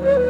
Woo-hoo!